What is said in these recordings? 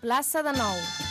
plaça de Nou.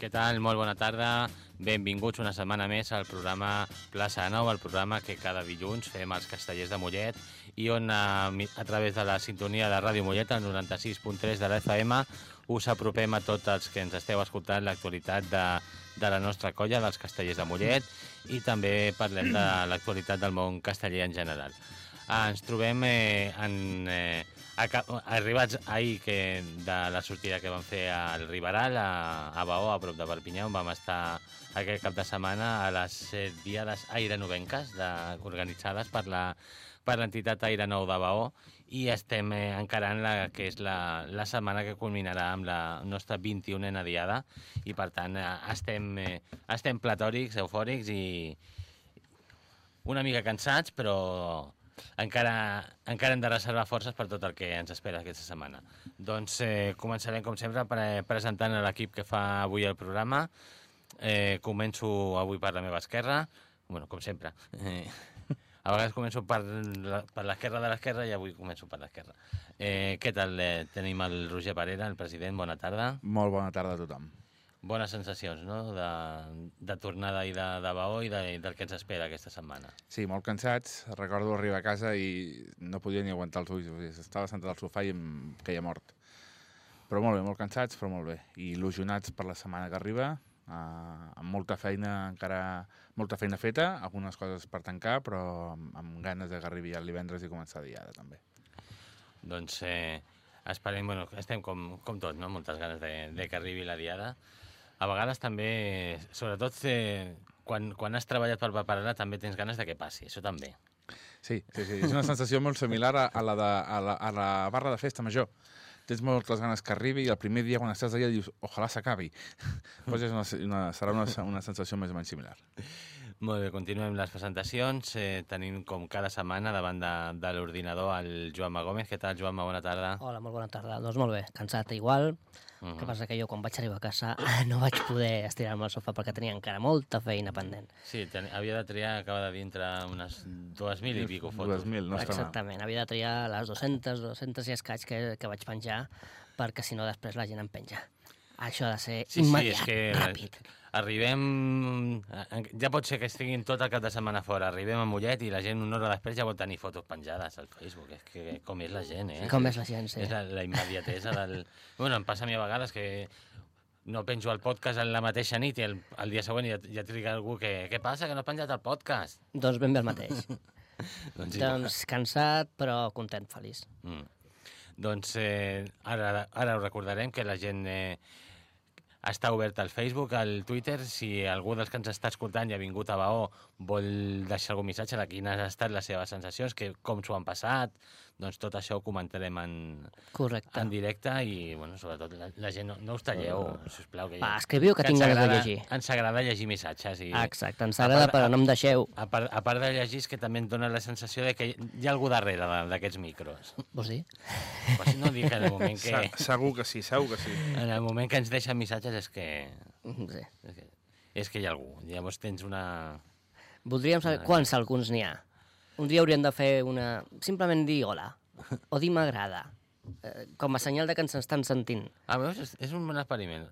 Què tal? Molt bona tarda. Benvinguts una setmana més al programa Plaça Nou, el programa que cada dilluns fem als castellers de Mollet i on a, a través de la sintonia de Ràdio Mollet, el 96.3 de l'FM, us apropem a tots els que ens esteu escoltant l'actualitat de, de la nostra colla, dels castellers de Mollet, i també parlem de l'actualitat del món casteller en general. Ah, ens trobem eh, en, eh, arribats ahir que, de la sortida que vam fer al Riberal, a, a Baó, a prop de Perpinyà, on vam estar aquest cap de setmana a les eh, diades airenovenques de, organitzades per la per l'entitat Aire Nou de Baó i estem eh, encarant la que és la, la setmana que culminarà amb la nostra 21a diada i per tant eh, estem, eh, estem platòrics, eufòrics i una mica cansats però encara, encara hem de reservar forces per tot el que ens espera aquesta setmana. Doncs eh, començarem, com sempre, pre presentant l'equip que fa avui el programa. Eh, començo avui per la meva esquerra, bueno, com sempre. Eh, a vegades començo per l'esquerra de l'esquerra i avui començo per l'esquerra. Eh, què tal? Eh, tenim el Roger Parera, el president, bona tarda. Molt bona tarda a tothom. Bones sensacions, no?, de, de tornada i de, de Baó i, de, i del que ens espera aquesta setmana. Sí, molt cansats. Recordo arribar a casa i no podia ni aguantar els ulls. O sigui, estava sentat al sofà i em queia mort. Però molt bé, molt cansats, però molt bé. I il·lusionats per la setmana que arriba, eh, amb molta feina encara molta feina feta, algunes coses per tancar, però amb, amb ganes de que arribi el divendres i començar diada, també. Doncs eh, esperem, bueno, estem com, com tot, no? Moltes ganes de, de que arribi la diada. A vegades també, sobretot eh, quan, quan has treballat per preparar-la, també tens ganes de que passi, això també. Sí, sí, sí. És una sensació molt similar a, a, la de, a, la, a la barra de festa major. Tens moltes ganes que arribi i el primer dia quan estàs allà dius ojalà s'acabi. pues és una, una, serà una, una sensació més o menys similar. Molt bé, continuem les presentacions. Eh, tenim com cada setmana davant de, de l'ordinador el Joanma Gómez. Què tal, Joanma? Bona tarda. Hola, molt bona tarda. Doncs molt bé, cansat igual. Uh El que passa que jo quan vaig arribar a casa no vaig poder estirar-me al sofà perquè tenia encara molta feina pendent. Sí, ten, havia de triar, acaba de dir, entre unes 2.000 i pico fotos. 2.000, no està mal. Exactament, havia de triar les 200, 200 i escaig que, que vaig penjar perquè si no després la gent em penja. Això ha de ser Sí, sí, immediat, és que ràpid. Arribem... Ja pot ser que estiguin tot el cap de setmana fora. Arribem a Mollet i la gent una hora després ja vol tenir fotos penjades al Facebook. És que com és la gent, eh? Com és la gent, sí. És la, la immediatesa del... Bueno, em passa a mi a vegades que no penjo el podcast en la mateixa nit i el, el dia següent ja, ja triga algú que... Què passa, que no has penjat el podcast? Doncs ben bé el mateix. Doncs, doncs cansat, però content, feliç. Mm. Doncs eh, ara, ara ho recordarem que la gent eh, està obert al Facebook, al Twitter. Si algú dels que ens està escoltant i ha vingut a Baó vol deixar algun missatge de quines han estat les seves sensacions, que, com s'ho han passat, doncs tot això ho comentarem en, Correcte. en directe i, bueno, sobretot, la, la gent no, no us talleu, sisplau. Que, Va, escriviu que tinc ens ganes de llegir. Ens agrada llegir missatges. I, Exacte, ens agrada, part- però no em deixeu. a part, a part de llegir, és que també em dóna la sensació de que hi ha algú darrere d'aquests micros. Vols dir? Pues no dic en el moment que... Se- Segur que sí, segur que sí. En el moment que ens deixen missatges és que, Sí. és que, és que hi ha algú. Llavors tens una... Voldríem saber quants alguns n'hi ha. Un dia hauríem de fer una... Simplement dir hola, o dir m'agrada, eh, com a senyal de que ens estan sentint. Ah, veus? És, és un bon experiment.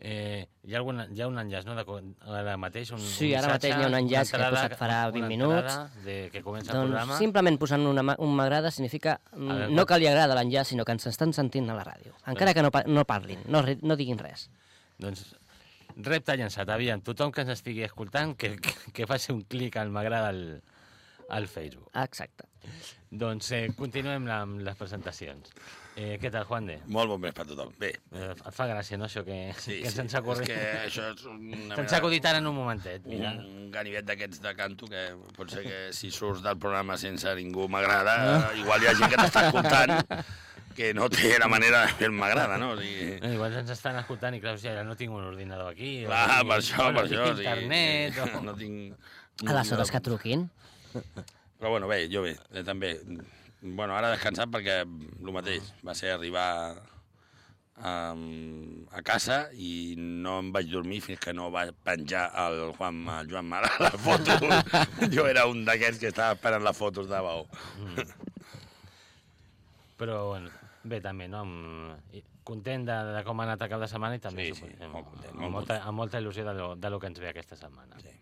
Eh, hi, ha algun, hi ha un enllaç, no? De, ara mateix, un, Sí, un ara mateix hi ha un enllaç que he posat farà una 20 entrada minuts. De, que comença el Doncs programa. simplement posant una, un m'agrada significa mm, A veure, no que li agrada l'enllaç, sinó que ens estan sentint a la ràdio. Encara que no, no parlin, no, no diguin res. Doncs repte llançat. Aviam, tothom que ens estigui escoltant, que, que, que faci un clic al m'agrada al, al Facebook. Exacte. Doncs eh, continuem amb les presentacions. Eh, què tal, Juan de? Molt bon mes per tothom. Bé, Eh, et fa gràcia, no, això que, sí, que sí. se'ns ha És corrit? que això és una Se'ns ha acudit ara en un momentet, mira. un ganivet d'aquests de canto que pot ser que si surts del programa sense ningú m'agrada, igual hi ha gent que t'està escoltant que no té la manera de fer m'agrada, no? O sigui, Eh, igual ens estan escoltant i clar, hòstia, ara no tinc un ordinador aquí. o clar, no tinc- per això, o no per tinc això. o sigui, internet, o... No tinc... Aleshores que truquin. Però bueno, bé, jo bé, eh, també. Bueno, ara descansat perquè el mateix, va ser arribar um, a casa i no em vaig dormir fins que no va penjar el, Juan, el Joan Mara la foto. jo era un d'aquests que estava esperant les fotos de Bau. Però, bueno, bé, també, no? Content de, de com ha anat el cap de setmana i també Sí, sí, molt content, amb, molt molta, amb molta il·lusió de lo, de lo que ens ve aquesta setmana. Sí.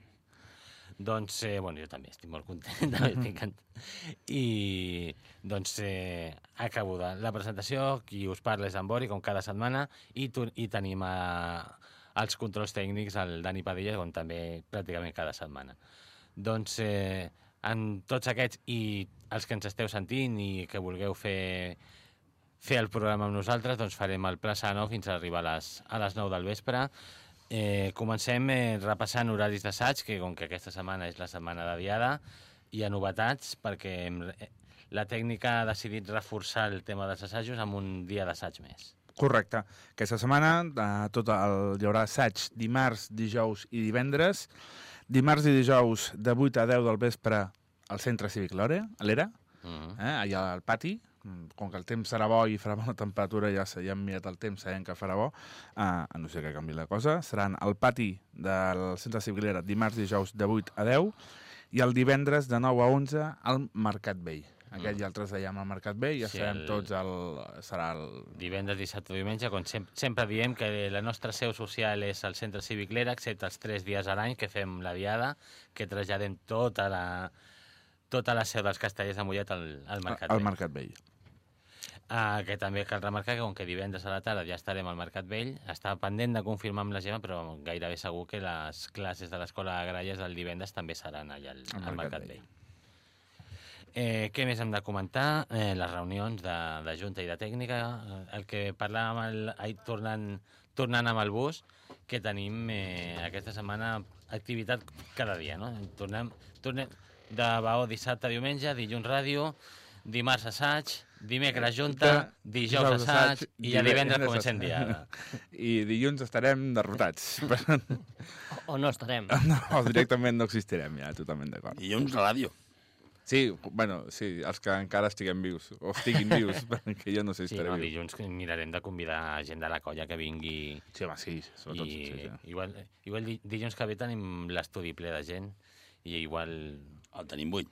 Doncs, eh, bueno, jo també estic molt content, també estic. I, doncs, eh, acabo de la presentació, qui us parla és en Bori, com cada setmana, i, tu, i tenim a, als controls tècnics el Dani Padilla, com també pràcticament cada setmana. Doncs, eh, en tots aquests i els que ens esteu sentint i que vulgueu fer fer el programa amb nosaltres, doncs farem el Plaça 9 fins a arribar a les, a les 9 del vespre. Eh, comencem eh, repassant horaris d'assaig, que com que aquesta setmana és la setmana de diada, hi ha novetats perquè hem, eh, la tècnica ha decidit reforçar el tema dels assajos amb un dia d'assaig més. Correcte. Aquesta setmana eh, tot el, hi haurà assaig dimarts, dijous i divendres. Dimarts i dijous de 8 a 10 del vespre al Centre Cívic l'Era, Mm -hmm. eh, allà al pati. Mm, Com que el temps serà bo i farà bona temperatura, ja, ja hem mirat el temps, sabem que farà bo, eh, a no ser que canvi la cosa. Seran al pati del Centre Cívic Lera dimarts i dijous de 8 a 10 i el divendres de 9 a 11 al Mercat Vell. Aquest Mm. i altres allà al Mercat Vell, ja Sí, sabem el- tots, el, serà el, Divendres, dissabte, diumenge, com sempre, sempre diem que la nostra seu social és el Centre Cívic Lera, excepte els tres dies a l'any que fem la diada, que traslladem tota la, tota la seu dels castellers de Mollet al, al Mercat al Vell. Mercat Vell. Ah, que també cal remarcar que com que divendres a la tarda ja estarem al Mercat Vell, està pendent de confirmar amb la Gemma, però gairebé segur que les classes de l'Escola de Gralles del divendres també seran allà al, Al Mercat Vell. Vell. Eh, què més hem de comentar? Eh, les reunions de, de Junta i de Tècnica, eh, el que parlàvem el, ahir tornant, tornant amb el bus, que tenim eh, aquesta setmana activitat cada dia, no? Tornem, tornem de Baó dissabte, diumenge, dilluns ràdio, dimarts assaig, dimecres junta, dijous assaig, i ja divendres comencem diada. I dilluns estarem derrotats. O, o no estarem. no, directament no existirem ja, totalment d'acord. Dilluns a ràdio. Sí, bueno, sí, els que encara estiguem vius, o estiguin vius, perquè jo no sé si Sí, estaré no, viu. dilluns mirarem de convidar gent de la colla que vingui Sí, home, sí, sobretot. i Sí, sí. igual, igual di- dilluns que ve tenim l'estudi ple de gent i igual, El tenim buit.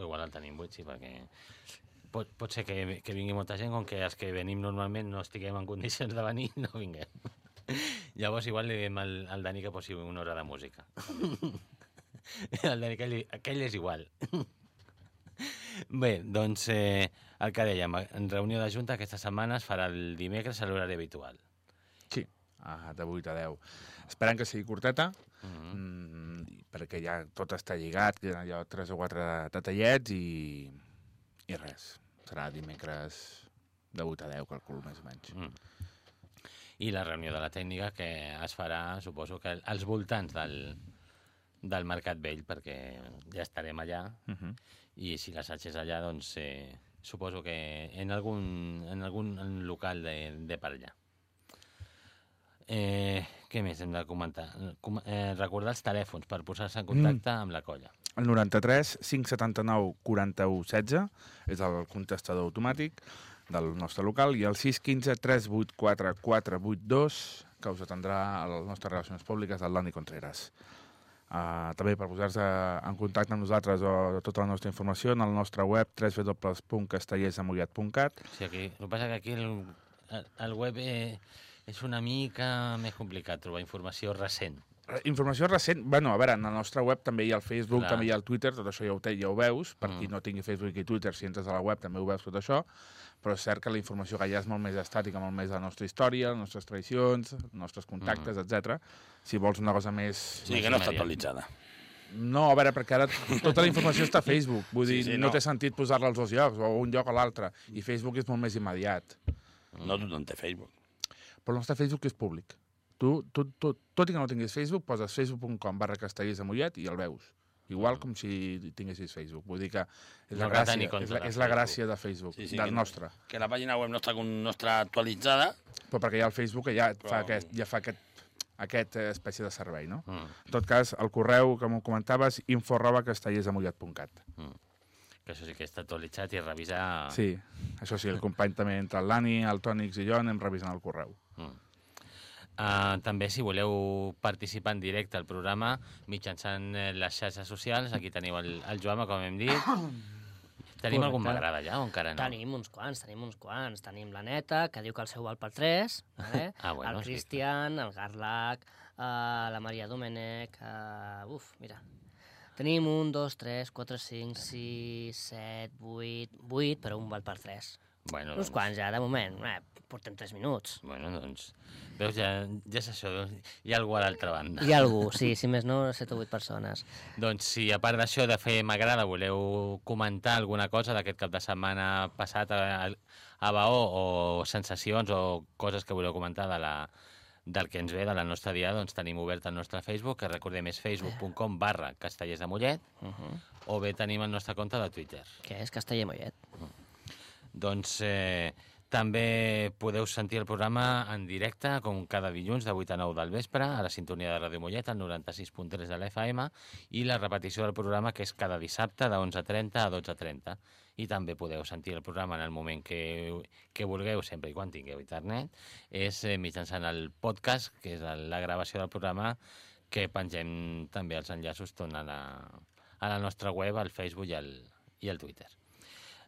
igual el tenim buit, sí, perquè pot, pot ser que, que vingui molta gent, com que els que venim normalment no estiguem en condicions de venir, no vinguem. Llavors igual li diem al, al Dani que posi una hora de música. el Dani, aquell, aquell és igual. Bé, doncs eh, el que dèiem, en reunió de Junta aquesta setmana es farà el dimecres a l'horari habitual. sí. Ah, de 8 a 10. Esperem que sigui curteta, Mm -hmm. mm, perquè ja tot està lligat, queden allò tres o quatre detallets i, i res. Serà dimecres de 8 a 10, calculo, més o menys. Mm. I la reunió de la tècnica que es farà, suposo que als voltants del, del Mercat Vell, perquè ja estarem allà, Uh -huh. i si l'assaig és allà, doncs eh, suposo que en algun, en algun local de, de per allà. Eh, què més hem de comentar? Com, eh, recordar els telèfons per posar-se en contacte mm. amb la colla. El 93 579 41 16 és el contestador automàtic del nostre local i el 615 384 482 que us atendrà a les nostres relacions públiques el Dani Contreras. Uh, també per posar-se en contacte amb nosaltres o tota la nostra informació en el nostre web www.castellersamollat.cat O sigui, aquí, el que passa que aquí el, el web eh, és una mica més complicat trobar informació recent. Eh, Informació recent, bueno, a veure, en la nostra web també hi ha el Facebook, Clar. també hi ha el Twitter, tot això ja ho, té, ja ho veus, per Mm. qui no tingui Facebook i Twitter, si entres a la web també ho veus tot això, però és cert que la informació que hi ha és molt més estàtica, molt més de la nostra història, les nostres tradicions, els nostres contactes, etc. Si vols una cosa més... Sí, que no està actualitzada. No, a veure, perquè ara tota la informació està a Facebook, vull Sí, dir, sí, no. no. té sentit posar-la als dos llocs, o a un lloc o a l'altre, i Facebook és molt més immediat. No tothom té Facebook. Però el nostre Facebook és públic. Tu, tu, tu, tot i que no tinguis Facebook, poses facebook.com barra castellers de Mollet i el veus. Igual com si tinguessis Facebook. Vull dir que és la, No cal gràcia, és la, és la gràcia de Facebook, Sí, sí, del que- nostre. Que la pàgina web no està, con- no està actualitzada, Però perquè hi ha el Facebook que ja Però- fa aquest, ja fa aquest, aquest eh, espècie de servei, no? Mm. En tot cas, el correu, com ho comentaves, info arroba castellersdemollet.cat. Que això sí que està actualitzat i revisar... Sí, això sí, el company també entre el Lani, el Tònix i jo anem revisant el correu. Mm. Uh, també, si voleu participar en directe al programa mitjançant eh, les xarxes socials, aquí teniu el, el Joama, com hem dit. Tenim Correcte. algun m'agrada ja o encara no? Tenim uns quants, tenim uns quants. Tenim la Neta, que diu que el seu val per 3, vale? Ah, bueno, el. Cristian, el Garlac, uh, la Maria Domènech... Uh, uf, mira. Tenim un, dos, tres, quatre, cinc, sis, set, vuit... Vuit, però un val per 3. Bueno, Uns quants ja, de moment. Eh, portem 3 minuts. Bueno, doncs... Veus, ja, ja és això, hi ha algú a l'altra banda. Hi ha algú, sí, si més no, 7 o 8 persones. Doncs si a part d'això de fer m'agrada voleu comentar alguna cosa d'aquest cap de setmana passat a, a Baó o sensacions o coses que voleu comentar de la, del que ens ve de la nostra dia, doncs tenim obert el nostre Facebook, que recordem és facebook.com barra castellers de Mollet, Uh -huh. o bé tenim el nostre compte de Twitter. Que és Casteller Mollet. Doncs eh, també podeu sentir el programa en directe, com cada dilluns, de 8 a 9 del vespre, a la sintonia de Ràdio Mollet, al 96.3 de l'FM, i la repetició del programa, que és cada dissabte, de 11.30 a 12.30. I també podeu sentir el programa en el moment que, que vulgueu, sempre i quan tingueu internet, és eh, mitjançant el podcast, que és la gravació del programa, que pengem també els enllaços tot a a la nostra web, al Facebook i al, i al Twitter.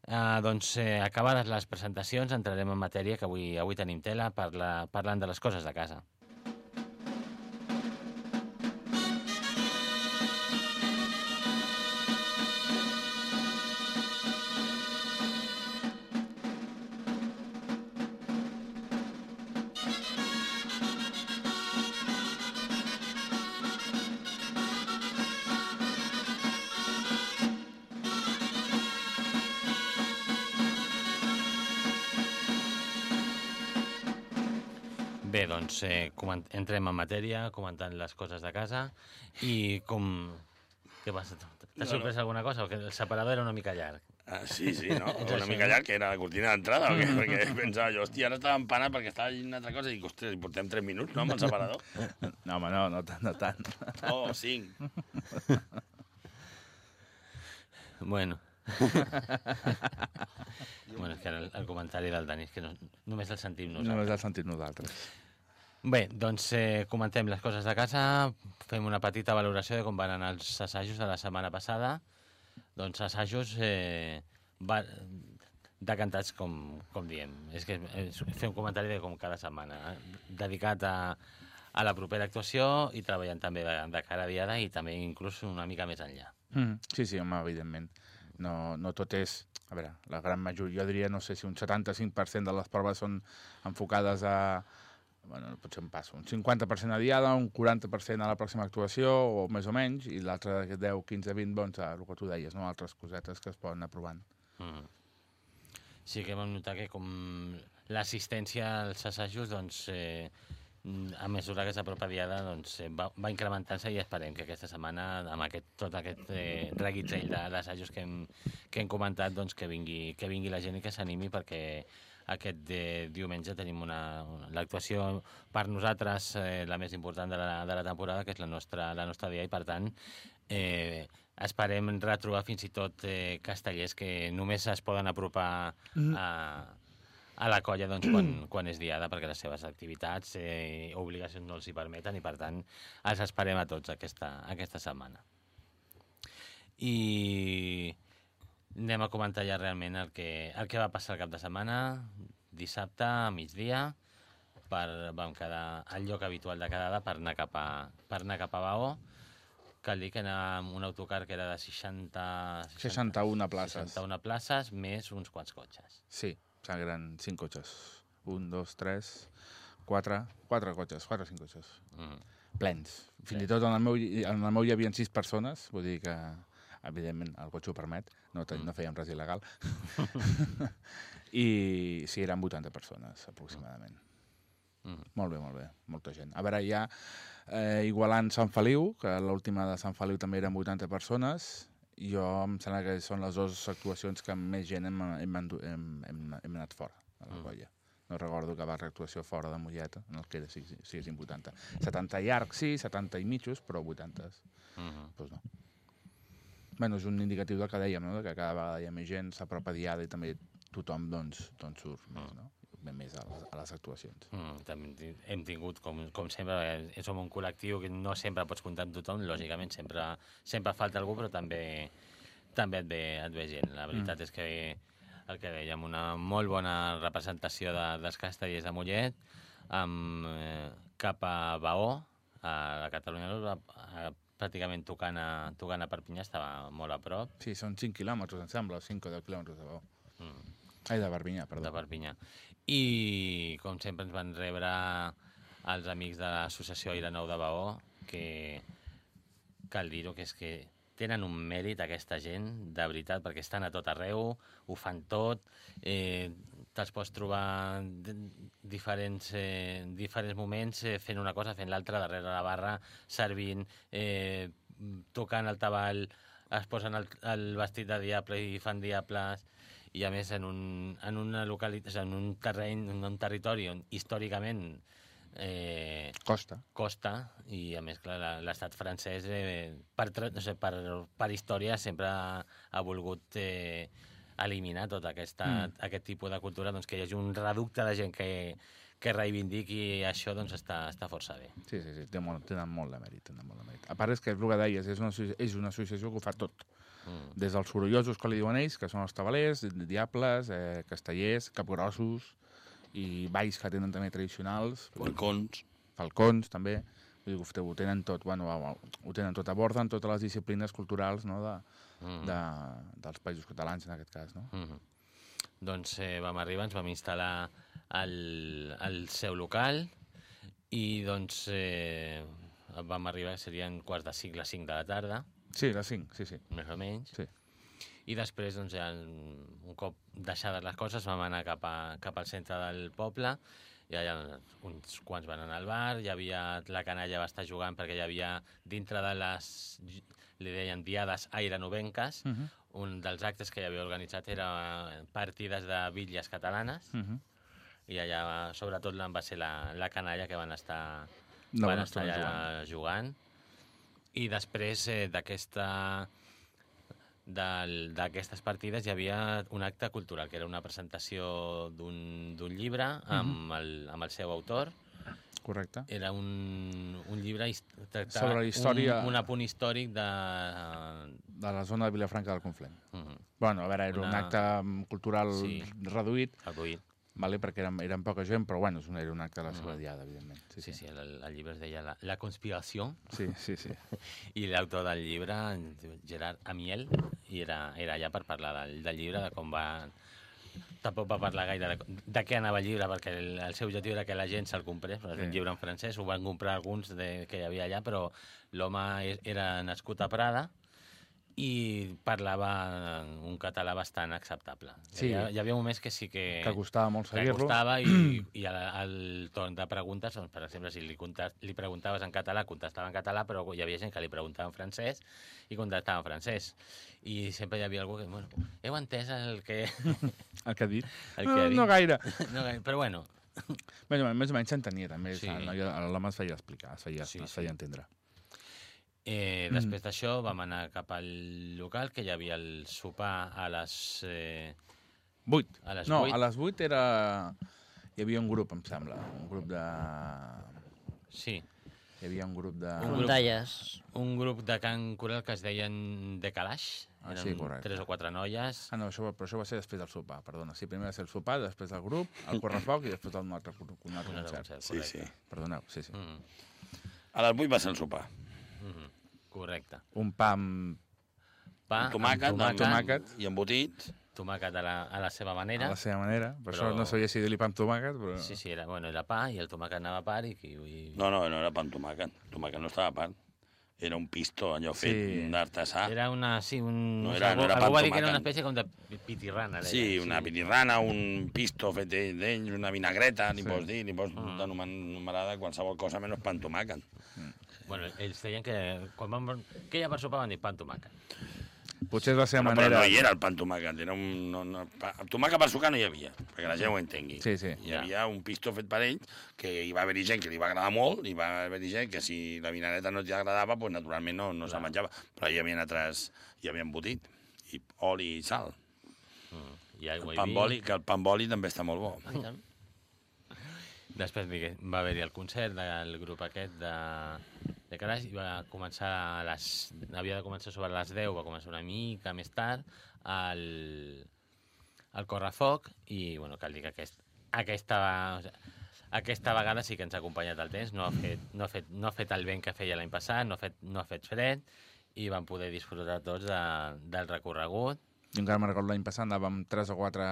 Uh, doncs, eh, acabades les presentacions, entrarem en matèria, que avui, avui tenim tela, parla, parlant de les coses de casa. Bé, doncs eh, entrem en matèria, comentant les coses de casa i com... Què passa? T'ha No, sorprès alguna cosa? O que el separador era una mica llarg? Ah, sí, sí, no? Una això, mica no? llarg, que era la cortina d'entrada, o què? Perquè pensava jo, hòstia, ara estava empanat perquè estava llegint una altra cosa i dic, ostres, i portem 3 minuts, no, amb el separador? No, home, no, no tant, no tant. Oh, 5. Bueno. bueno, és que ara el, el comentari del Dani és que no, només el sentim No nosaltres. és el sentit nosaltres. Bé, doncs eh, comentem les coses de casa, fem una petita valoració de com van anar els assajos de la setmana passada. Doncs assajos eh, va, decantats, com, com diem. És que és fer un comentari de com cada setmana, eh, dedicat a, a la propera actuació i treballant també de, de cara a diada i també inclús una mica més enllà. Mm, sí, sí, home, evidentment. No, no tot és... A veure, la gran majoria, jo diria, no sé si un 75% de les proves són enfocades a... Bueno, potser em passo. Un 50% a diada, un 40% a la pròxima actuació, o més o menys, i l'altre 10, 15, 20, doncs, el que tu deies, no? altres cosetes que es poden anar provant. Mm. Sí que vam notar que com l'assistència als assajos, doncs, eh, a mesura que s'apropa diada, doncs, eh, va, va incrementant-se i esperem que aquesta setmana, amb aquest, tot aquest eh, reguitzell d'assajos que, hem, que hem comentat, doncs, que, vingui, que vingui la gent i que s'animi perquè aquest de, diumenge tenim l'actuació per nosaltres eh, la més important de la, de la temporada, que és la nostra, la nostra dia, i per tant eh, esperem retrobar fins i tot eh, castellers que només es poden apropar a, a la colla doncs, quan, quan és diada, perquè les seves activitats eh, obligacions no els hi permeten i, per tant, els esperem a tots aquesta, aquesta setmana. I anem a comentar ja realment el que, el que va passar el cap de setmana, dissabte, a migdia. per, vam quedar al lloc habitual de quedada per anar cap a, per anar cap a Baó. Cal dir que anava amb un autocar que era de 60... 61 places. 61 places, més uns quants cotxes. Sí, eren 5 cotxes. Un, dos, tres, quatre, quatre cotxes, quatre o cinc cotxes. Mm. Plens. Fins Sí. i tot en el, meu, en el meu hi havia sis persones, vull dir que, evidentment, el cotxe ho permet, no, te, no fèiem res il·legal. I sí, eren 80 persones, aproximadament. Mm. Molt bé, molt bé, molta gent. A veure, ja eh, igualant Sant Feliu, que l'última de Sant Feliu també eren 80 persones, jo em sembla que són les dues actuacions que més gent hem, hem, hem, hem, hem anat fora de la Mm. colla. No recordo que va actuació fora de Mollet, en el que era 6, 6 80. 70 llargs, sí, 70 i mitjos, però 80, Mm -hmm. doncs no. Bueno, és un indicatiu del que dèiem, no? que cada vegada hi ha més gent, s'apropa diada i també tothom doncs, doncs surt més, no? Més a les, a les actuacions. Mm, també hem tingut, com, com sempre, eh, som un col·lectiu que no sempre pots comptar amb tothom, lògicament sempre, sempre falta algú, però també, també et, ve, et ve gent. La veritat mm. és que el que dèiem, una molt bona representació de, dels castellers de Mollet, amb, eh, cap a Baó, a la Catalunya Nord, pràcticament tocant a, tocant a Perpinyà, estava molt a prop. Sí, són 5 quilòmetres, em sembla, 5 o 10 quilòmetres de Bau. Mm. Ai, de Barbinyà, perdó. de Perpinyà. I, com sempre, ens van rebre els amics de l'associació Aire Nou de Baó, que cal dir-ho, que és que tenen un mèrit aquesta gent, de veritat, perquè estan a tot arreu, ho fan tot, eh, te'ls pots trobar diferents, eh, diferents moments eh, fent una cosa, fent l'altra, darrere la barra, servint, eh, tocant el tabal, es posen el, el vestit de diable i fan diables, i a més en un, en una localitat, en un terreny, en un territori on històricament eh, Costa. costa i a més clar, la- l'estat francès eh, per, no sé, per, per història sempre ha, ha volgut eh, eliminar tot aquesta, mm. aquest tipus de cultura doncs que hi hagi un reducte de gent que, que reivindiqui això doncs està, està força bé. Sí, sí, sí, té molt, tenen molt de mèrit, tenen molt de mèrit. A part és que és el que deies, és una, és una associació que ho fa tot. Mm. Des dels sorollosos, que li diuen ells, que són els tabalers, di- diables, eh, castellers, capgrossos, i balls que tenen també tradicionals, Balcons. falcons també, vull dir, que ho tenen tot, bueno, ho, ho tenen tot, aborden totes les disciplines culturals no, de, Mm. de, dels països catalans, en aquest cas. No? Mm -hmm. Doncs eh, vam arribar, ens vam instal·lar al, al seu local i doncs eh, vam arribar, serien quarts de cinc, les 5 de la tarda, Sí, les 5, sí, sí. més o menys. Sí. I després, doncs, ja, un cop deixades les coses, vam anar cap, a, cap al centre del poble, i allà uns quants van anar al bar, hi havia, la canalla va estar jugant perquè hi havia, dintre de les, li deien diades airenovenques, Uh -huh. un dels actes que hi havia organitzat era partides de bitlles catalanes, Uh -huh. i allà, sobretot, va ser la, la canalla que van estar, No, van van estar allà jugant. I després eh, d'aquesta d'aquestes partides hi havia un acte cultural, que era una presentació d'un llibre amb, el, amb el seu autor. Correcte. Era un, un llibre tractava Sobre la història- Un, un apunt històric de... De la zona de Vilafranca del Conflent. Mm, Bueno, a veure, era un Una- acte mm, cultural Sí. reduït, reduït. Vale? perquè eren, eren poca gent, però bueno, és un- era un acte de la seva diada, evidentment. Sí, sí, sí el, el llibre es deia La, la conspiració Sí, sí, sí. i l'autor del llibre, Gerard Amiel, i era, era allà per parlar del, del llibre, de com va... Tampoc va parlar gaire de, de què anava el llibre, perquè el, el seu objectiu era que la gent se'l comprés, però és un Sí. llibre en francès, ho van comprar alguns de, que hi havia allà, però l'home e- era nascut a Prada i parlava un català bastant acceptable. Sí. Hi, havia, hi havia moments que sí que... Que costava molt que seguir-lo. costava i, i al, al torn de preguntes, doncs, per exemple, si li, contest, li preguntaves en català, contestava en català, però hi havia gent que li preguntava en francès i contestava en francès. I sempre hi havia algú que, bueno, heu entès el que, El que ha dit. el no, que ha dit? no gaire. No, gaire, però bueno, més o menys s'entenia, també. Sí. L'home es feia explicar, es feia, sí, es feia sí. entendre. Eh, després d'això vam anar cap al local, que hi havia el sopar a les... Eh, 8. A les no, vuit. a les 8 era... Hi havia un grup, em sembla, un grup de... sí, Hi havia un grup de... Un grup. Un grup de Can Corel que es deien de Calaix. Ah, Eren sí, correcte. tres o quatre noies. Ah, no, això, però això va ser després del sopar, perdona. Sí, primer va ser el sopar, després el grup, el correfoc i després un altre, un altre concert. concert, Sí, sí. Perdoneu, sí, sí. Mm, A les 8 va ser el sopar. Mhm, correcte. Un pa amb, Pa, Amb tomàquet, amb amb, tomàquet. i embotit. tomàquet a la, a la seva a manera. la seva manera. Per Però- això no sabia si dir-li pa amb tomàquet, però... Sí, sí, era, bueno, era pa i el tomàquet anava a part i... i... No, no, no era pa amb tomàquet. El tomàquet no estava a part. Era un pisto, allò fet Sí. d'artesà. Era una, sí, un... No era- algú, no era pa algú amb va dir que era una tomàquet. espècie com de pitirrana. Sí, una pitirrana, un pisto fet d'ells, una vinagreta, ni Sí. pots dir, ni pots Mm. anomenar de qualsevol cosa menys pa amb tomàquet. Bueno, ells deien que quan van... Què hi ha per sopar van dir pa amb tomàquet. Potser és la seva No, però manera... no hi era el pa amb tomàquet, era un... No, no, pa, tomàquet per sucar no hi havia, perquè la gent ho entengui. Sí, sí. Hi Ja. havia un pisto fet per ells, que hi va haver-hi gent que li va agradar molt, i va haver-hi gent que si la vinagreta no t'hi agradava, doncs naturalment no, no se menjava. Però hi havia altres... Hi havia embotit, i oli i sal. Mm. I aigua El pa i amb vi. oli, que el pa amb oli també està molt bo. Tant. Després va haver-hi el concert del grup aquest de, de Caraix i va començar a les... havia de començar sobre les 10, va començar una mica més tard el, el correfoc i bueno, cal dir que aquest, aquesta, o sigui, aquesta vegada sí que ens ha acompanyat el temps, no ha fet, no ha fet, no ha fet el vent que feia l'any passat, no ha, fet, no ha fet fred i vam poder disfrutar tots de, del recorregut. Jo encara me'n recordo l'any passat, anàvem amb tres o quatre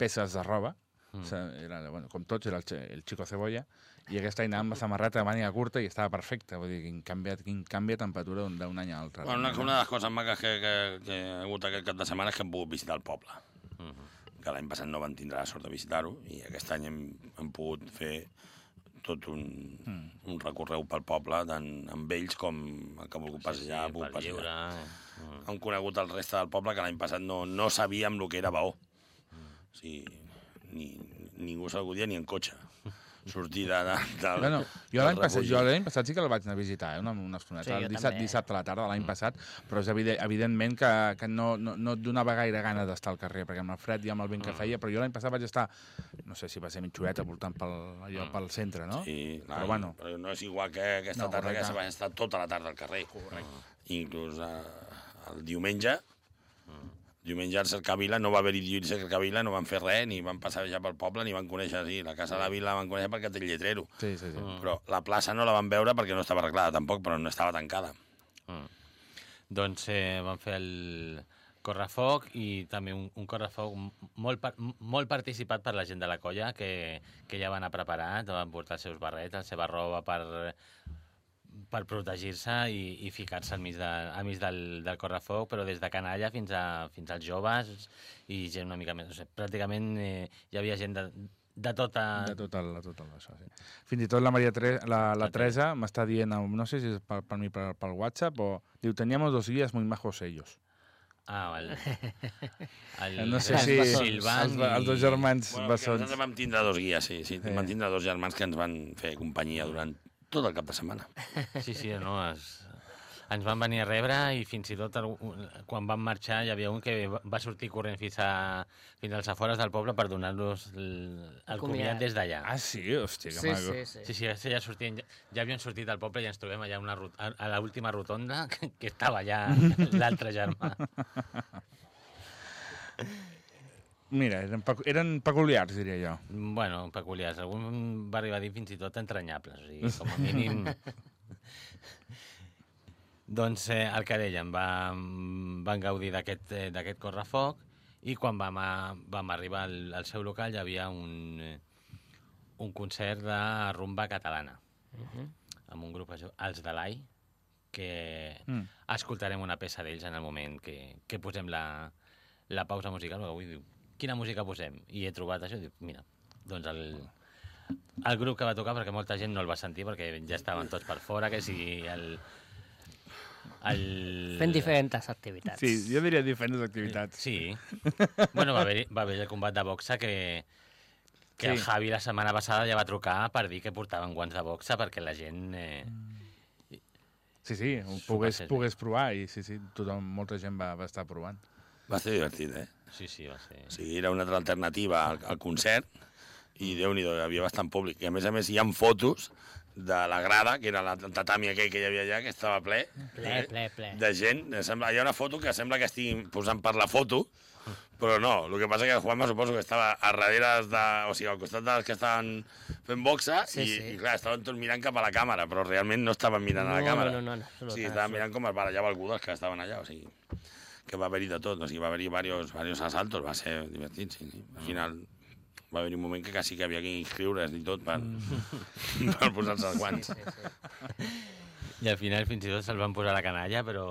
peces de roba, Mm. mm. o sigui, era, bueno, com tots, era el, el Chico Cebolla, i aquesta any anàvem amb samarreta de màniga curta i estava perfecte, vull dir, quin canvi, quin canvi de temperatura d'un any a l'altre. Bueno, una, una de les coses maques que, que, que he hagut aquest cap de setmana és que hem pogut visitar el poble. Mm -hmm. que l'any passat no van tindre la sort de visitar-ho i aquest any hem, hem pogut fer tot un, Mm. un recorregut pel poble, tant amb ells com el que ha volgut passejar, ha pogut per passejar. lliure. Mm. Hem conegut el reste del poble que l'any passat no, no sabíem el que era Baó. O sigui, ni, ningú se'l podia ni en cotxe. Sortir de, de, del, Bueno, jo del l'any passat, jo l'any passat sí que el vaig anar a visitar, eh, una, una estoneta, Sí, el dissabte, també. dissabte a la tarda de l'any passat, però és evident, evidentment que, que no, no, no et donava gaire gana d'estar al carrer, perquè amb el fred i amb el vent que feia, però jo l'any passat vaig estar, no sé si va ser mitjoreta, voltant pel, allò, pel centre, no? Sí, clar, Però bueno. però no és igual que aquesta No, tarda que correcte. se va estar tota la tarda al carrer. Correcte. Inclús eh, el diumenge, diumenge al Cercavila no va haver-hi diumenge al Cercavila, no van fer res, ni van passejar pel poble, ni van conèixer, sí, la Casa de la Vila la van conèixer perquè té el lletrero. Sí, sí, sí. Mm. Però la plaça no la van veure perquè no estava arreglada tampoc, però no estava tancada. Mm. Doncs eh, vam fer el correfoc i també un, un correfoc molt, molt participat per la gent de la colla que, que ja van a preparat, van portar els seus barrets, la seva roba per, per protegir-se i, i ficar-se al mig, de, al mig del, del correfoc, però des de canalla fins, a, fins als joves i gent una mica més. O sigui, pràcticament eh, hi havia gent de, de tota... De tot el, de tot el, això, sí. Fins i tot la Maria Tre la, la Teresa m'està dient, no sé si és per, per mi per, pel WhatsApp, o diu, teníamos dos guías muy majos ellos. Ah, el, el, No sé si. Silvan els, els dos germans Bueno, bessons. nosaltres vam tindre dos guies, sí, sí, Sí. vam tindre dos germans que ens van fer companyia durant tot el cap de setmana. Sí, sí, no, es, ens van venir a rebre i fins i tot el- quan van marxar hi havia un que va- sortir corrent fins, a, fins als afores del poble per donar-los el, el comiat. comiat des d'allà. Ah, sí? Hòstia, que Sí, maco. sí, sí. Sí, sí, sí, ja, sortien, ja, ja havien sortit del poble i ens trobem allà una, rot- a, a l'última rotonda que, que estava allà l'altre germà. Mira, eren, pecu eren peculiars, diria jo. Bueno, peculiars. Algun va arribar a dir fins i tot entranyables. O sigui, com a mínim... doncs eh, el que dèiem, vam, vam gaudir d'aquest eh, d'aquest correfoc i quan vam, a, vam arribar al, al seu local hi havia un, un concert de rumba catalana Mhm. amb un grup, els de l'AI, que Mm. escoltarem una peça d'ells en el moment que, que posem la, la pausa musical, perquè avui quina música posem? I he trobat això, i dic, mira, doncs el, el grup que va tocar, perquè molta gent no el va sentir, perquè ja estaven tots per fora, que si el... el... Fent diferents activitats. Sí, jo diria diferents activitats. Sí. bueno, va haver, va haver el combat de boxa que, que Sí. el Javi la setmana passada ja va trucar per dir que portaven guants de boxa perquè la gent... Eh, Sí, sí, ho pogués, pogués provar i sí, sí, tothom, molta gent va, va estar provant. Va ser divertit, eh? Sí, sí, va ser... O sigui, era una altra alternativa al, al concert i déu nhi hi havia bastant públic. I a més a més hi ha fotos de la grada, que era la- el tatami aquell que hi havia allà, que estava ple, Ple, ple, ple. de gent. Sembla, hi ha una foto que sembla que estiguin posant per la foto, però no. El que passa que el Juanma suposo que estava a darrere de, o sigui, al costat dels que estaven fent boxa Sí, i, sí. i, clar, estaven tots mirant cap a la càmera, però realment no estaven mirant a la No, càmera. no, no, no, en absolut, sí, en estaven mirant com es barallava algú dels que estaven allà, o sigui, que va haver-hi de tot, o sigui, va haver-hi varios, varios asaltos, va ser divertit, sí. sí. Al final va haver-hi un moment que quasi que havia que inscriure's i tot per, per posar-se els guants. Sí, sí. I al final fins i tot se'l van posar a la canalla, però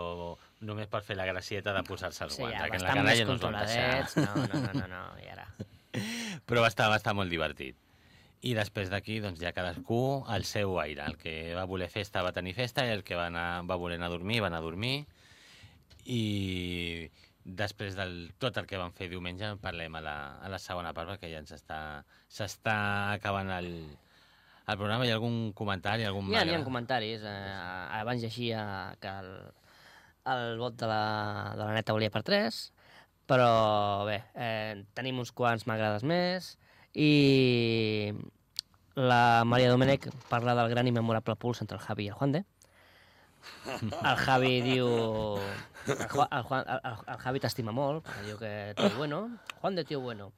només per fer la gracieta de posar-se els Sí, guants. ja, que en la bastant més canalla no es van controladets. deixar. No, no, no, no, no, i ara... Però va estar, va estar molt divertit. I després d'aquí, doncs, ja cadascú al seu aire. El que va voler festa va tenir festa i el que va, anar, va voler anar a dormir va anar a dormir. I després del tot el que vam fer diumenge parlem a la, a la segona part perquè ja ens està s'està acabant el, el programa. Hi ha algun comentari, algun ha, hi ha comentaris. Eh, abans llegia que el, el vot de la, de la neta volia per 3, però bé, eh, tenim uns quants m'agrades més i la Maria Domènech parla del gran i memorable puls entre el Javi i el Juan de. El Javi diu... El, Juan, el, Juan, el, el Javi t'estima molt, diu que tío bueno. Juan de tío bueno.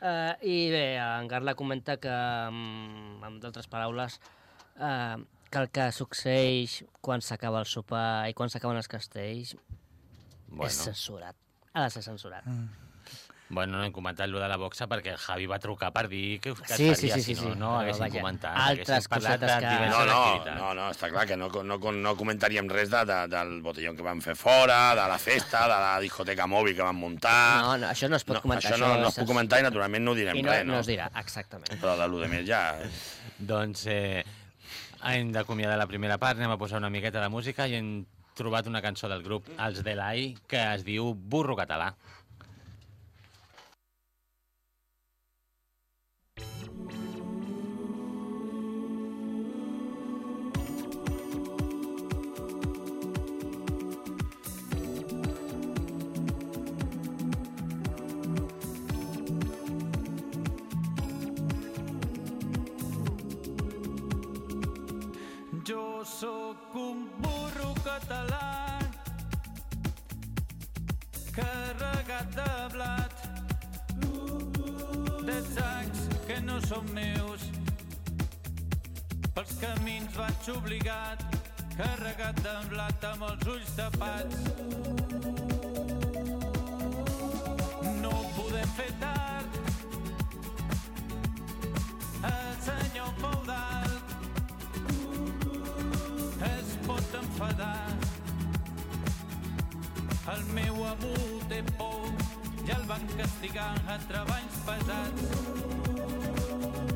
Uh, I bé, en Carla comenta que, mm, amb d'altres paraules, uh, que el que succeeix quan s'acaba el sopar i quan s'acaben els castells Bueno. és censurat. Ha de ser censurat. Bueno, no hem comentat lo de la boxa perquè el Javi va trucar per dir que, que Sí, sí, sí, sí, si no, sí, no però haguéssim vaja, comentat. altres cosetes que- No, no, activitats. no, no, està clar que no, no, no comentaríem res de, de, del botellón que van fer fora, de la festa, de la discoteca mòbil que van muntar... No, no, això no es pot comentar. Això no, no es pot comentar i naturalment no direm I no, res, no no? es dirà, exactament. Però de lo de més ja... Doncs eh, hem d'acomiadar la primera part, anem a posar una miqueta de música i hem trobat una cançó del grup Els de l'AI que es diu Burro Català. No són meus pels camins vaig obligat carregat de blat amb els ulls tapats. No podem fer tard. El senyor feudal es pot enfadar. El meu amo té por i el van castigar a treballs pesats.